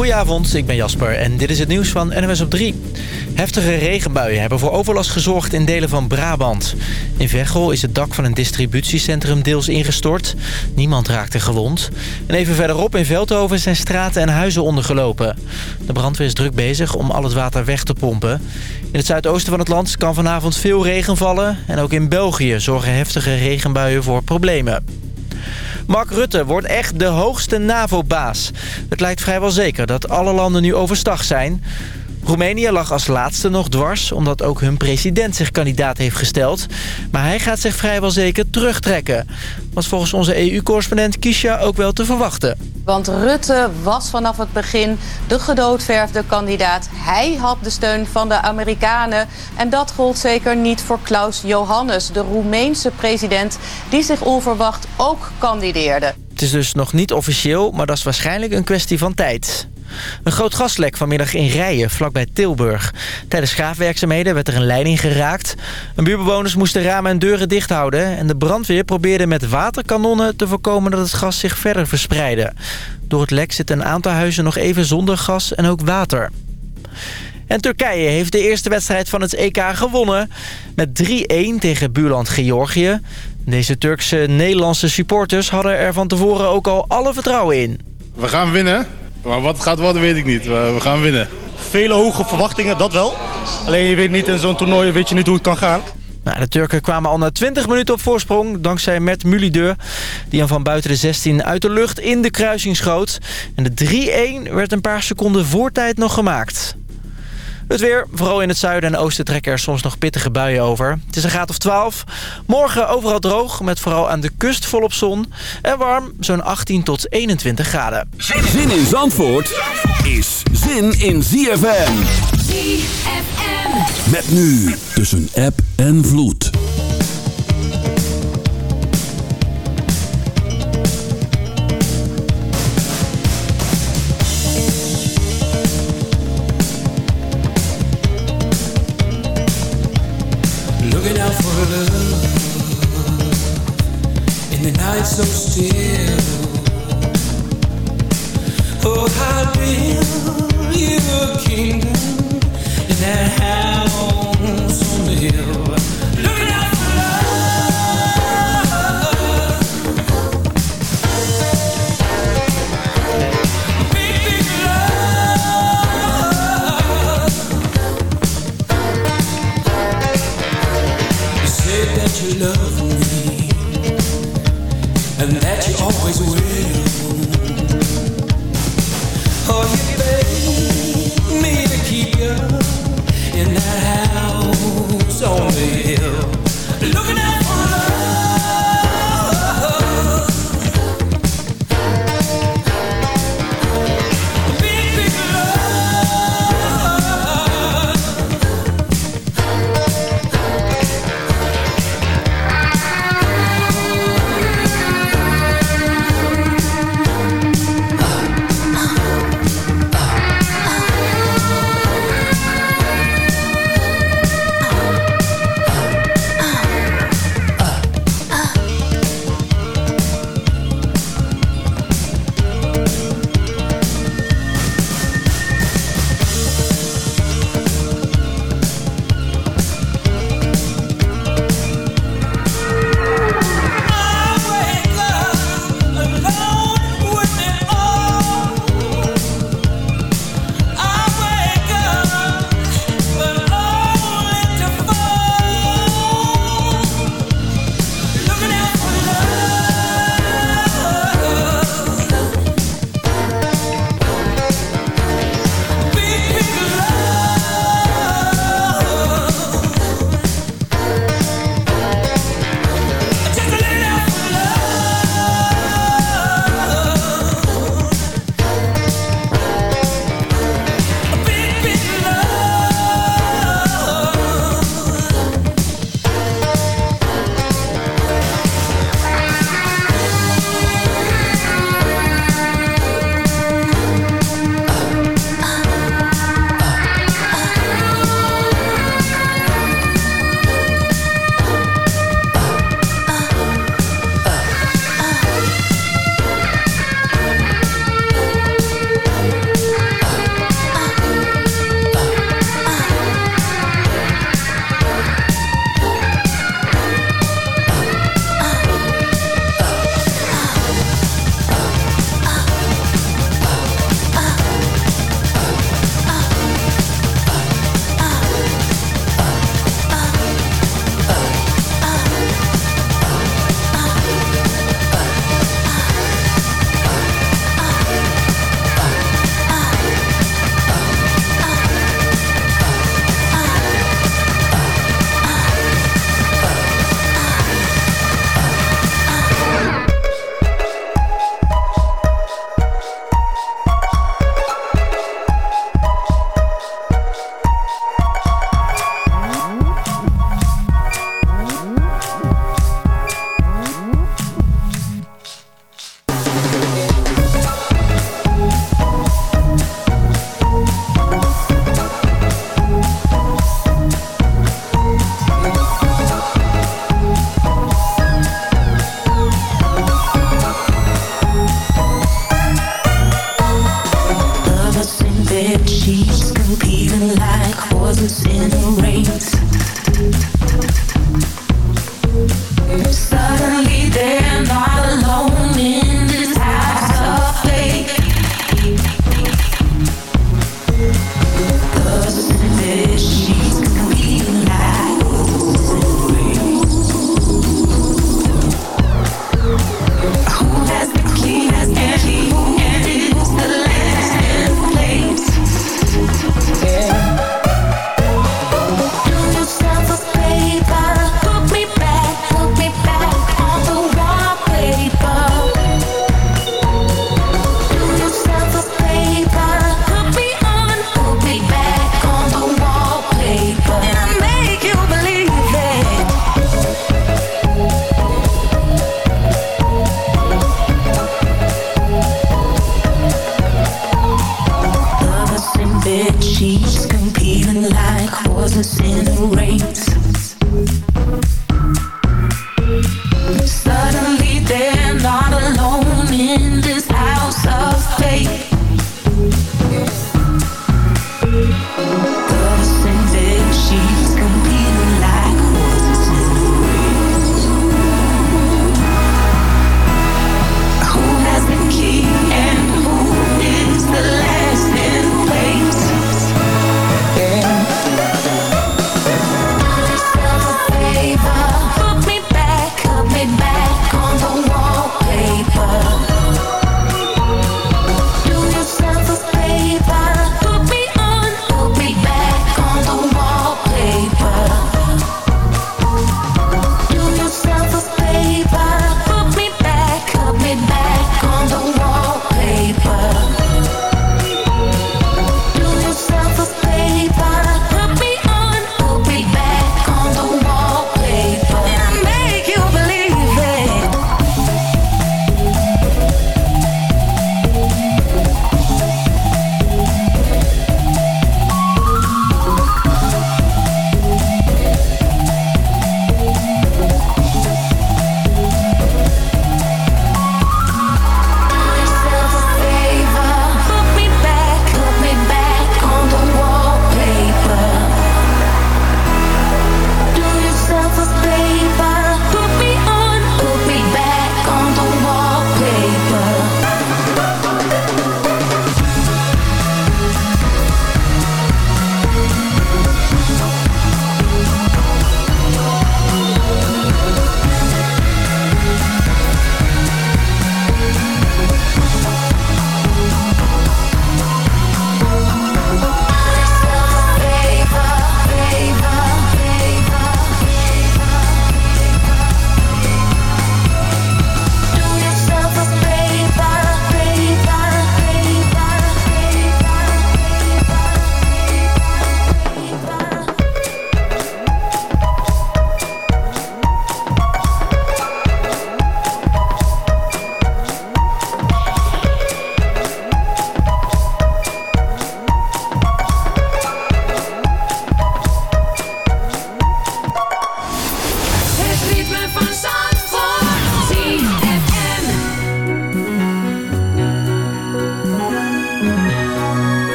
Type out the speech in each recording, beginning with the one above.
Goedenavond, ik ben Jasper en dit is het nieuws van NWS op 3. Heftige regenbuien hebben voor overlast gezorgd in delen van Brabant. In Veghel is het dak van een distributiecentrum deels ingestort. Niemand raakte gewond. En even verderop in Veldhoven zijn straten en huizen ondergelopen. De brandweer is druk bezig om al het water weg te pompen. In het zuidoosten van het land kan vanavond veel regen vallen. En ook in België zorgen heftige regenbuien voor problemen. Mark Rutte wordt echt de hoogste NAVO-baas. Het lijkt vrijwel zeker dat alle landen nu overstag zijn. Roemenië lag als laatste nog dwars... omdat ook hun president zich kandidaat heeft gesteld. Maar hij gaat zich vrijwel zeker terugtrekken. Was volgens onze EU-correspondent Kisha ook wel te verwachten. Want Rutte was vanaf het begin de gedoodverfde kandidaat. Hij had de steun van de Amerikanen. En dat gold zeker niet voor Klaus Johannes, de Roemeense president... die zich onverwacht ook kandideerde. Het is dus nog niet officieel, maar dat is waarschijnlijk een kwestie van tijd. Een groot gaslek vanmiddag in Rijen, vlakbij Tilburg. Tijdens schaafwerkzaamheden werd er een leiding geraakt. Een buurbewoners moesten ramen en deuren dicht houden... en de brandweer probeerde met waterkanonnen te voorkomen dat het gas zich verder verspreidde. Door het lek zitten een aantal huizen nog even zonder gas en ook water. En Turkije heeft de eerste wedstrijd van het EK gewonnen. Met 3-1 tegen buurland Georgië. Deze Turkse Nederlandse supporters hadden er van tevoren ook al alle vertrouwen in. We gaan winnen. Maar wat het gaat worden weet ik niet. We gaan winnen. Vele hoge verwachtingen, dat wel. Alleen je weet niet in zo'n toernooi weet je niet hoe het kan gaan. Nou, de Turken kwamen al na 20 minuten op voorsprong... dankzij Mert Mulideur, die hem van buiten de 16 uit de lucht in de kruising schoot. En de 3-1 werd een paar seconden voor tijd nog gemaakt. Het weer, vooral in het zuiden en oosten trekken er soms nog pittige buien over. Het is een graad of 12. Morgen overal droog, met vooral aan de kust volop zon. En warm, zo'n 18 tot 21 graden. Zin in Zandvoort is zin in ZFM. ZFM. Met nu tussen app en vloed.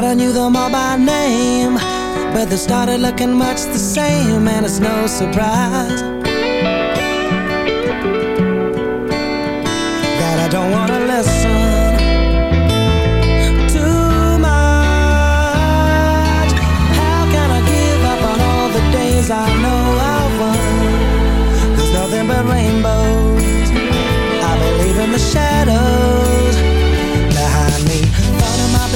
Thought I knew them all by name, but they started looking much the same, and it's no surprise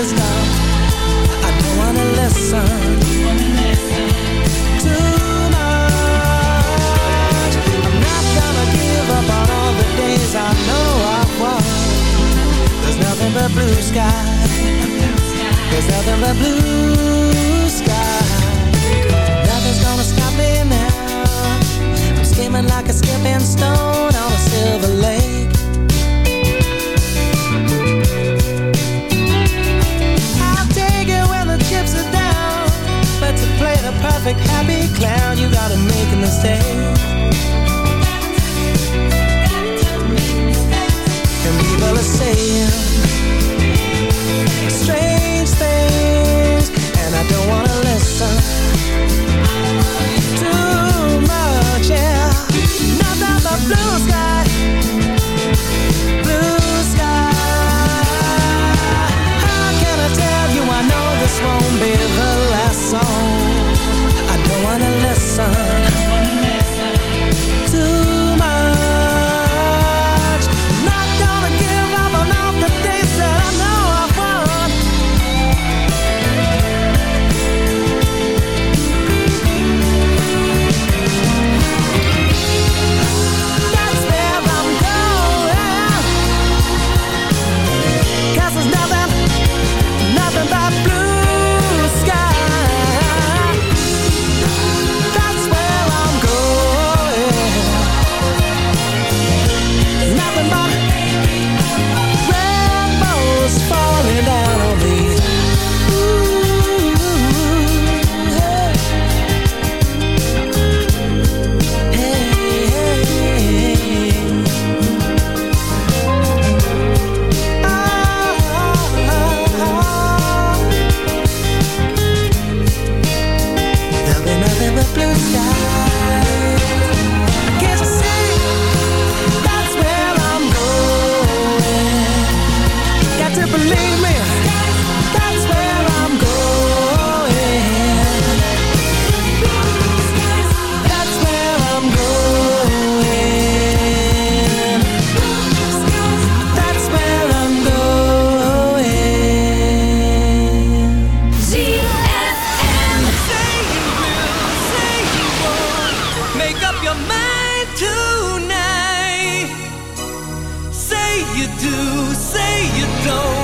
is. I don't wanna listen. I'm not gonna give up on all the days I know I've. There's nothing but blue sky. There's nothing but blue sky. Nothing's gonna stop me now. I'm skimming like a skipping stone on a silver lake. Perfect happy clown, you gotta make a mistake. And people are saying you do, say you don't.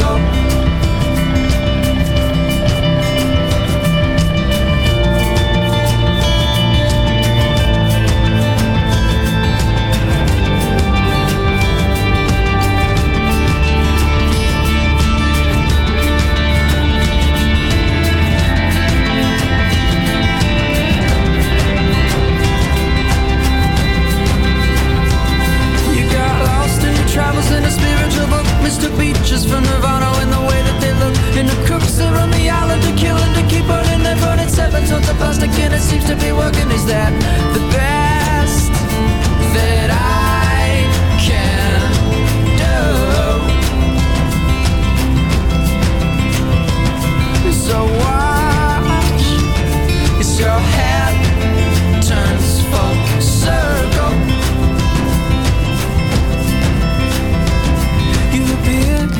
from Nirvana in the way that they look. And the crooks that run the island to kill and to keep on And they've run seven tons of plastic and it seems to be working. Is that the best that I can do? So why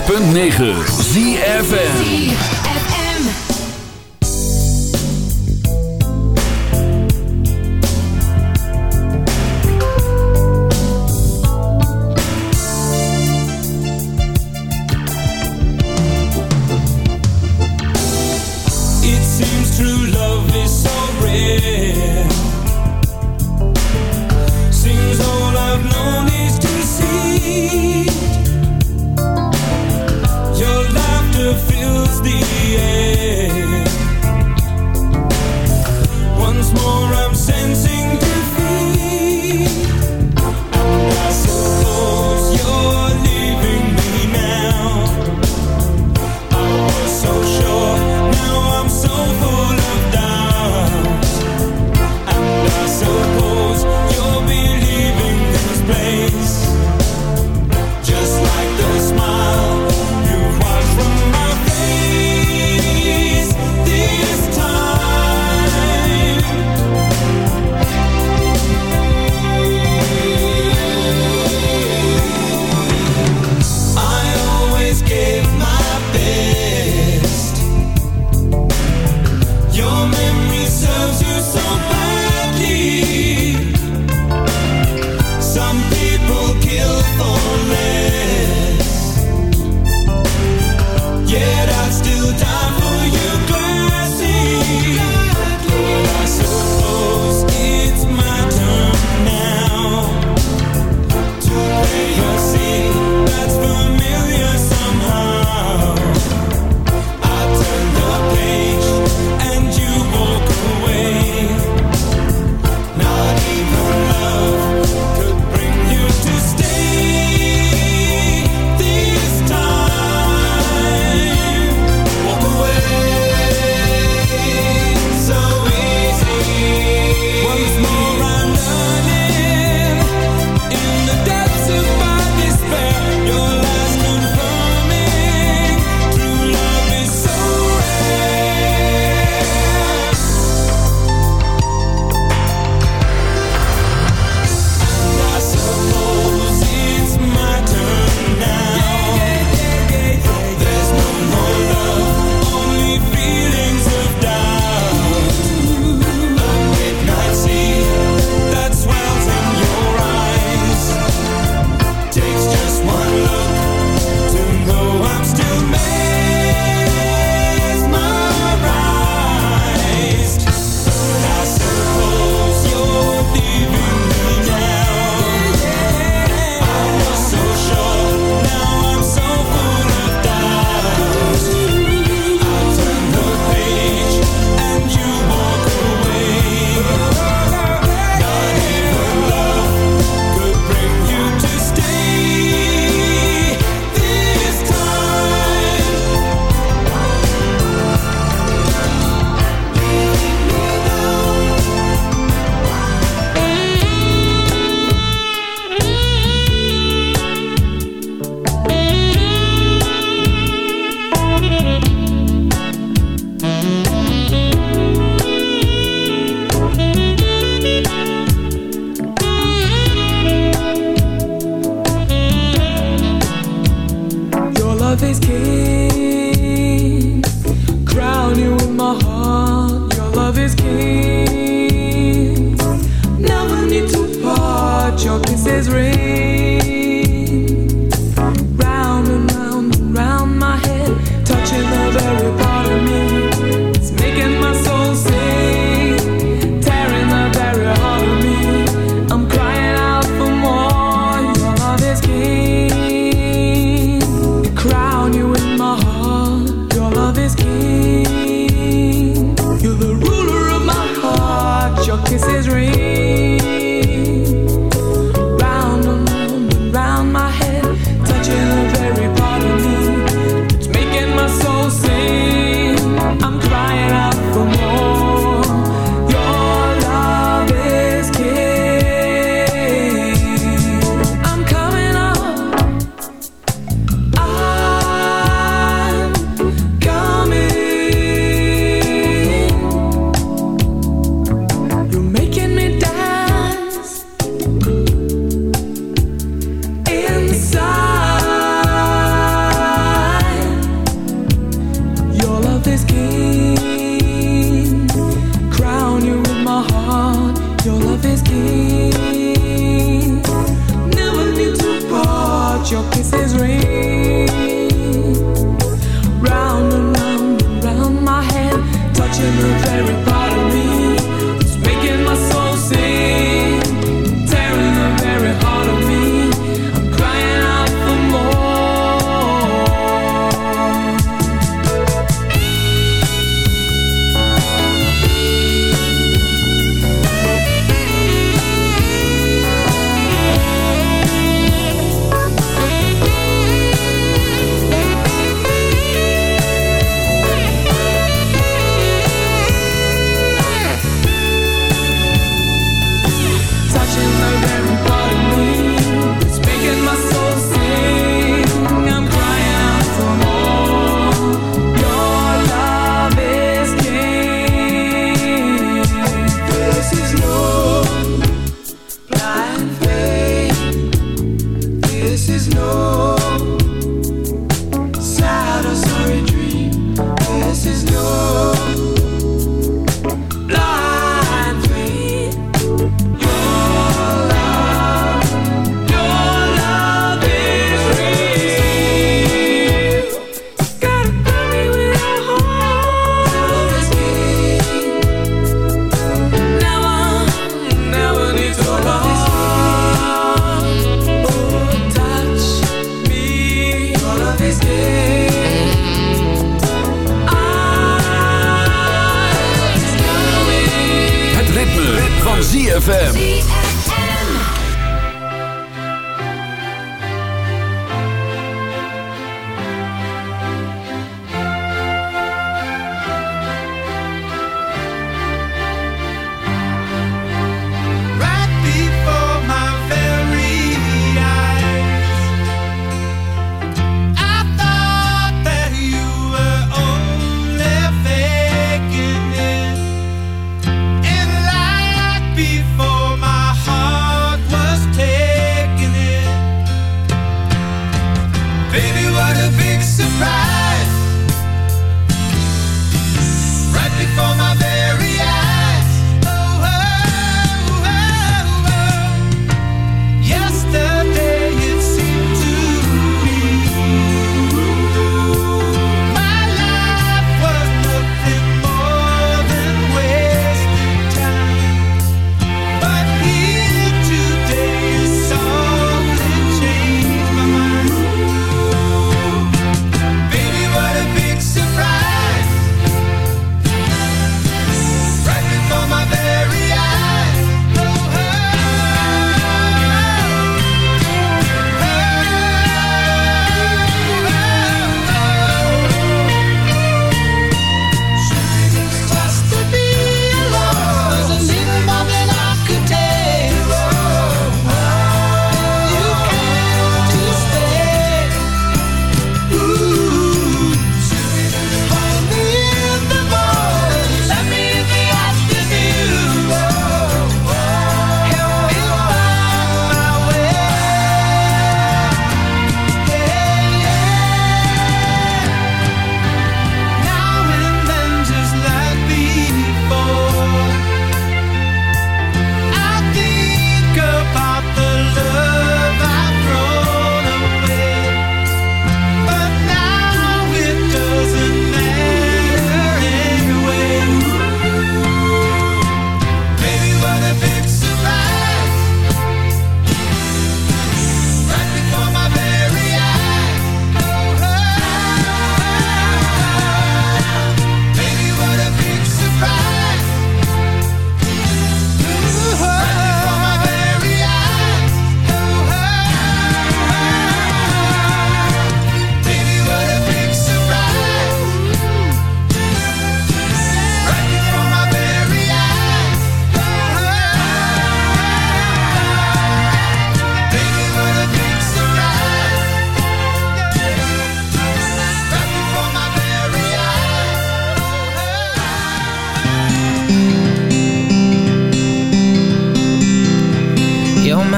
.9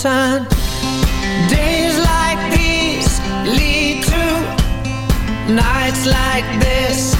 Is turn. Days like these lead to nights like this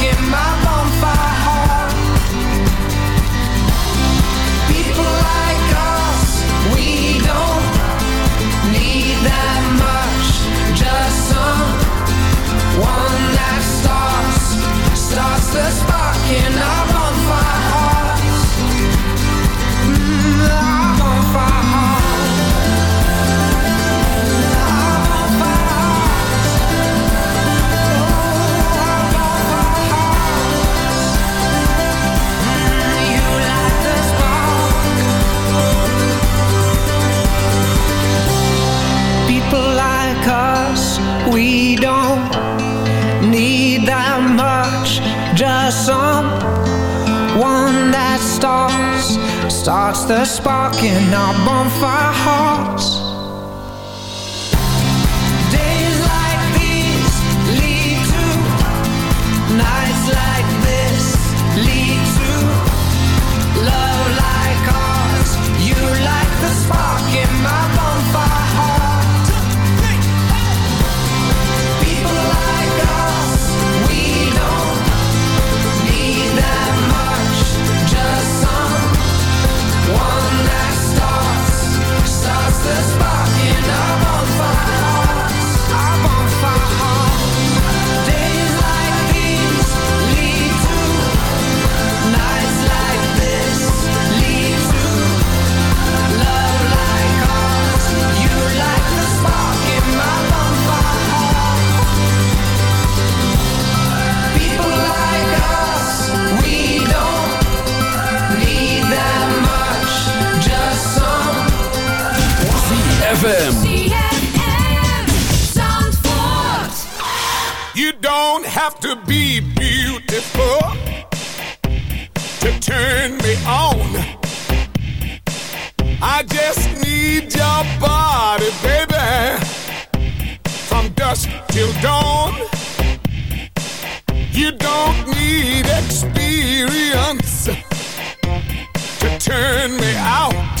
FM. You don't have to be beautiful to turn me on. I just need your body, baby, from dusk till dawn. You don't need experience to turn me out.